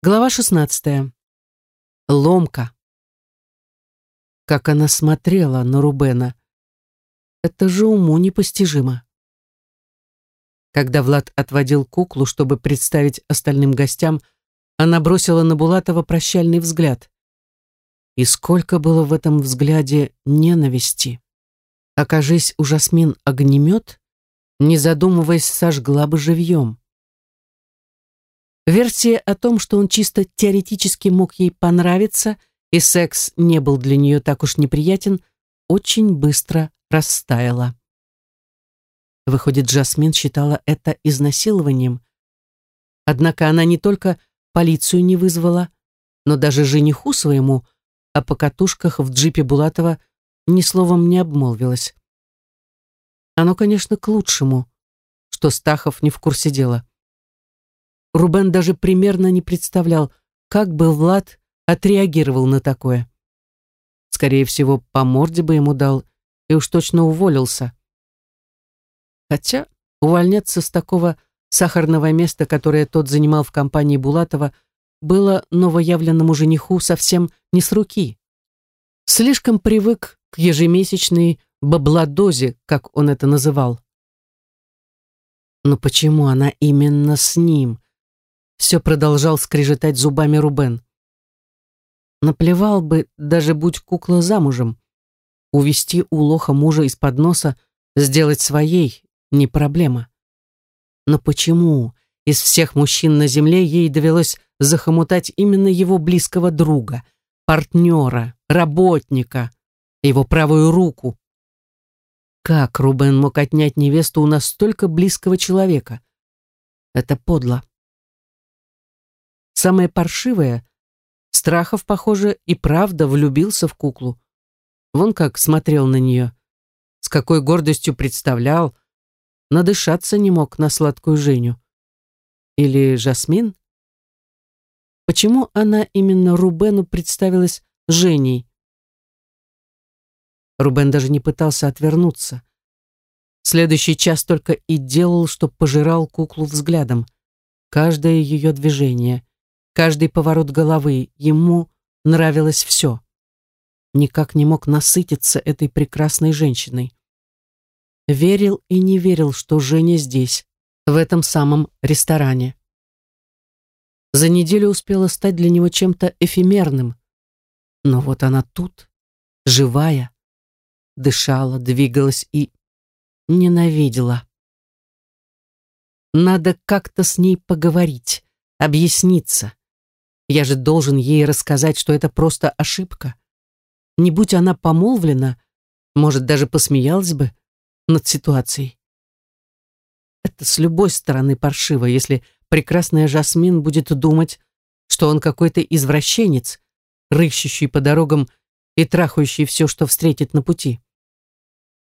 Глава 16. Ломка. Как она смотрела на Рубена. Это же уму непостижимо. Когда Влад отводил куклу, чтобы представить остальным гостям, она бросила на Булатова прощальный взгляд. И сколько было в этом взгляде ненависти. Окажись у Жасмин огнемет, не задумываясь, сожгла бы живьем. Версия о том, что он чисто теоретически мог ей понравиться, и секс не был для нее так уж неприятен, очень быстро растаяла. Выходит, Джасмин считала это изнасилованием. Однако она не только полицию не вызвала, но даже жениху своему о покатушках в джипе Булатова ни словом не обмолвилась. Оно, конечно, к лучшему, что Стахов не в курсе дела. Рубен даже примерно не представлял, как бы Влад отреагировал на такое. Скорее всего, по морде бы ему дал и уж точно уволился. Хотя увольняться с такого сахарного места, которое тот занимал в компании Булатова, было новоявленному жениху совсем не с руки. Слишком привык к ежемесячной бабладозе, как он это называл. Но почему она именно с ним? Все продолжал скрежетать зубами Рубен. Наплевал бы, даже будь кукла замужем. Увести у лоха мужа из-под носа, сделать своей — не проблема. Но почему из всех мужчин на земле ей довелось захомутать именно его близкого друга, партнера, работника, его правую руку? Как Рубен мог отнять невесту у настолько близкого человека? Это подло. Самое паршивое, Страхов, похоже, и правда влюбился в куклу. Вон как смотрел на нее. С какой гордостью представлял. Надышаться не мог на сладкую Женю. Или Жасмин? Почему она именно Рубену представилась Женей? Рубен даже не пытался отвернуться. Следующий час только и делал, что пожирал куклу взглядом. Каждое ее движение, каждый поворот головы, ему нравилось все. Никак не мог насытиться этой прекрасной женщиной. Верил и не верил, что Женя здесь, в этом самом ресторане. За неделю успела стать для него чем-то эфемерным. Но вот она тут, живая, дышала, двигалась и ненавидела. Надо как-то с ней поговорить, объясниться. Я же должен ей рассказать, что это просто ошибка. Не будь она помолвлена, может, даже посмеялась бы над ситуацией. Это с любой стороны паршиво, если прекрасная Жасмин будет думать, что он какой-то извращенец, рыщущий по дорогам и трахающий все, что встретит на пути.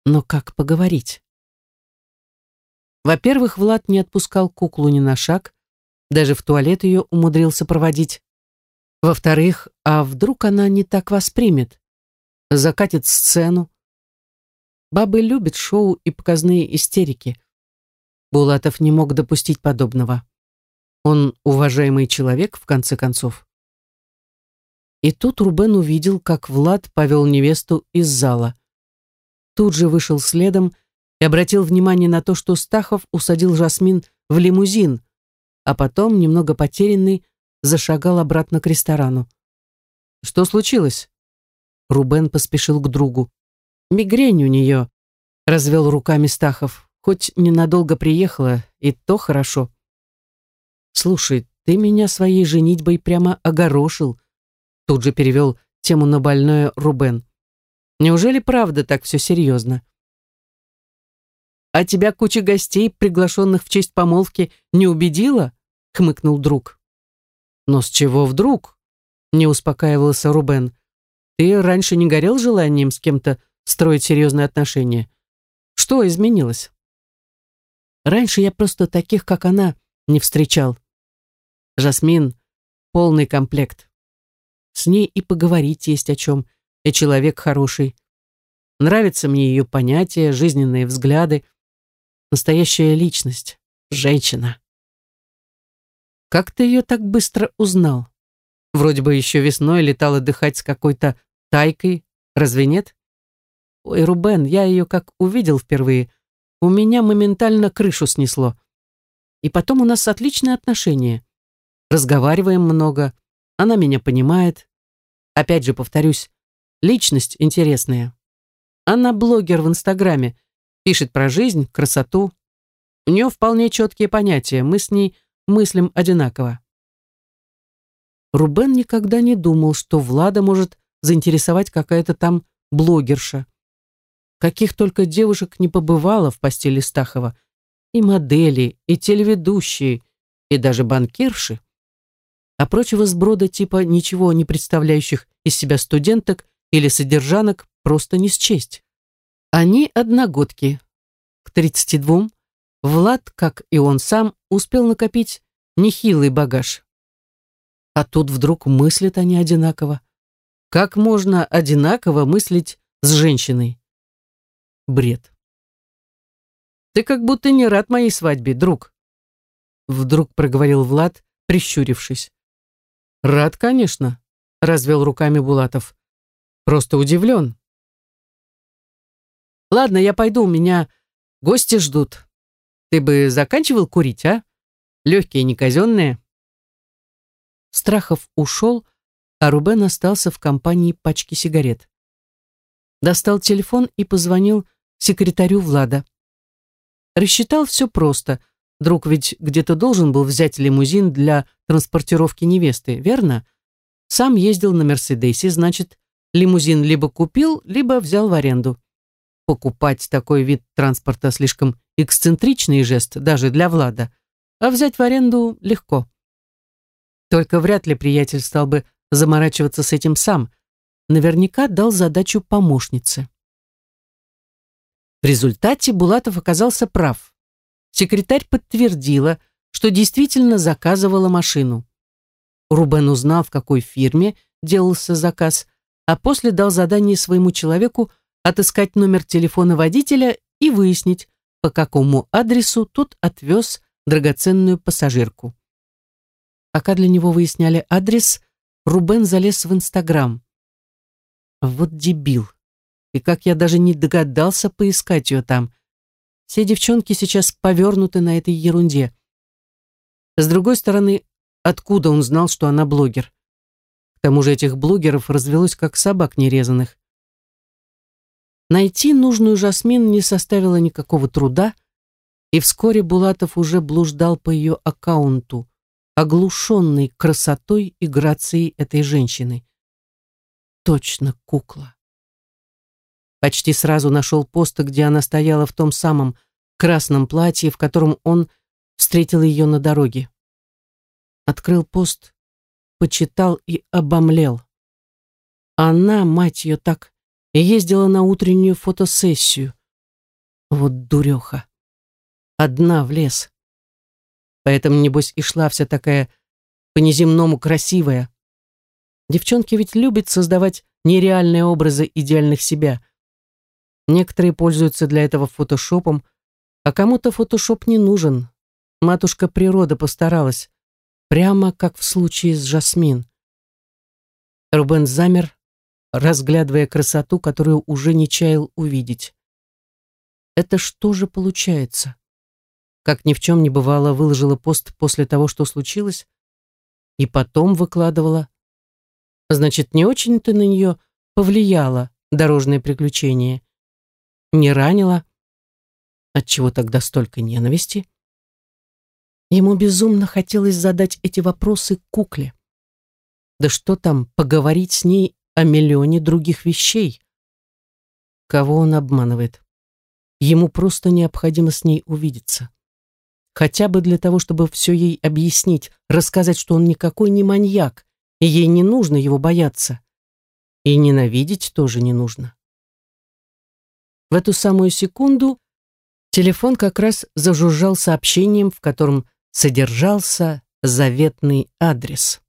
Но как поговорить? Во-первых, Влад не отпускал куклу ни на шаг, даже в туалет ее умудрился проводить. Во-вторых, а вдруг она не так воспримет? Закатит сцену. Бабы любят шоу и показные истерики. Булатов не мог допустить подобного. Он уважаемый человек, в конце концов. И тут Рубен увидел, как Влад повел невесту из зала. Тут же вышел следом и обратил внимание на то, что Стахов усадил Жасмин в лимузин, а потом, немного потерянный, зашагал обратно к ресторану. «Что случилось?» Рубен поспешил к другу. «Мигрень у нее», — развел руками Стахов. «Хоть ненадолго приехала, и то хорошо». «Слушай, ты меня своей женитьбой прямо огорошил», тут же перевел тему на больное Рубен. «Неужели правда так все серьезно?» «А тебя куча гостей, приглашенных в честь помолвки, не убедила?» — хмыкнул друг. «Но с чего вдруг?» — не успокаивался Рубен. «Ты раньше не горел желанием с кем-то строить серьезные отношения? Что изменилось?» «Раньше я просто таких, как она, не встречал. Жасмин — полный комплект. С ней и поговорить есть о чем, и человек хороший. Нравятся мне ее понятия, жизненные взгляды. Настоящая личность, женщина. Как ты ее так быстро узнал? Вроде бы еще весной летал отдыхать с какой-то тайкой, разве нет? Ой, Рубен, я ее как увидел впервые, у меня моментально крышу снесло. И потом у нас отличные отношения. Разговариваем много, она меня понимает. Опять же, повторюсь, личность интересная. Она блогер в Инстаграме, пишет про жизнь, красоту. У нее вполне четкие понятия, мы с ней мыслим одинаково. Рубен никогда не думал, что Влада может заинтересовать какая-то там блогерша. Каких только девушек не побывало в постели Стахова. И модели, и телеведущие, и даже банкирши. А прочего сброда типа ничего не представляющих из себя студенток или содержанок просто не счесть. Они одногодки. К 32 Влад, как и он сам, успел накопить нехилый багаж. А тут вдруг мыслят они одинаково. Как можно одинаково мыслить с женщиной? Бред. «Ты как будто не рад моей свадьбе, друг», вдруг проговорил Влад, прищурившись. «Рад, конечно», — развел руками Булатов. «Просто удивлен». «Ладно, я пойду, меня гости ждут. Ты бы заканчивал курить, а? Легкие, не казенные». Страхов ушел, а Рубен остался в компании пачки сигарет. Достал телефон и позвонил секретарю Влада. Рассчитал все просто. Друг ведь где-то должен был взять лимузин для транспортировки невесты, верно? Сам ездил на Мерседесе, значит, лимузин либо купил, либо взял в аренду. Покупать такой вид транспорта слишком эксцентричный жест даже для Влада, а взять в аренду легко. Только вряд ли приятель стал бы заморачиваться с этим сам. Наверняка дал задачу помощнице. В результате Булатов оказался прав. Секретарь подтвердила, что действительно заказывала машину. Рубен узнал, в какой фирме делался заказ, а после дал задание своему человеку отыскать номер телефона водителя и выяснить, по какому адресу тот отвез драгоценную пассажирку. Пока для него выясняли адрес, Рубен залез в Инстаграм. Вот дебил. И как я даже не догадался поискать ее там. Все девчонки сейчас повернуты на этой ерунде. С другой стороны, откуда он знал, что она блогер? К тому же этих блогеров развелось как собак нерезанных. Найти нужную Жасмин не составило никакого труда, и вскоре Булатов уже блуждал по ее аккаунту оглушенный красотой и грацией этой женщины. Точно кукла. Почти сразу нашел пост, где она стояла в том самом красном платье, в котором он встретил ее на дороге. Открыл пост, почитал и обомлел. Она, мать ее, так ездила на утреннюю фотосессию. Вот дуреха. Одна в лес. Поэтому, небось, и шла вся такая по-неземному красивая. Девчонки ведь любят создавать нереальные образы идеальных себя. Некоторые пользуются для этого фотошопом, а кому-то фотошоп не нужен. Матушка природа постаралась, прямо как в случае с Жасмин. Рубен замер, разглядывая красоту, которую уже не чаял увидеть. Это что же получается? как ни в чем не бывало, выложила пост после того, что случилось, и потом выкладывала. Значит, не очень-то на нее повлияло дорожное приключение. Не ранило. Отчего тогда столько ненависти? Ему безумно хотелось задать эти вопросы кукле. Да что там, поговорить с ней о миллионе других вещей? Кого он обманывает? Ему просто необходимо с ней увидеться хотя бы для того, чтобы все ей объяснить, рассказать, что он никакой не маньяк, и ей не нужно его бояться. И ненавидеть тоже не нужно. В эту самую секунду телефон как раз зажужжал сообщением, в котором содержался заветный адрес.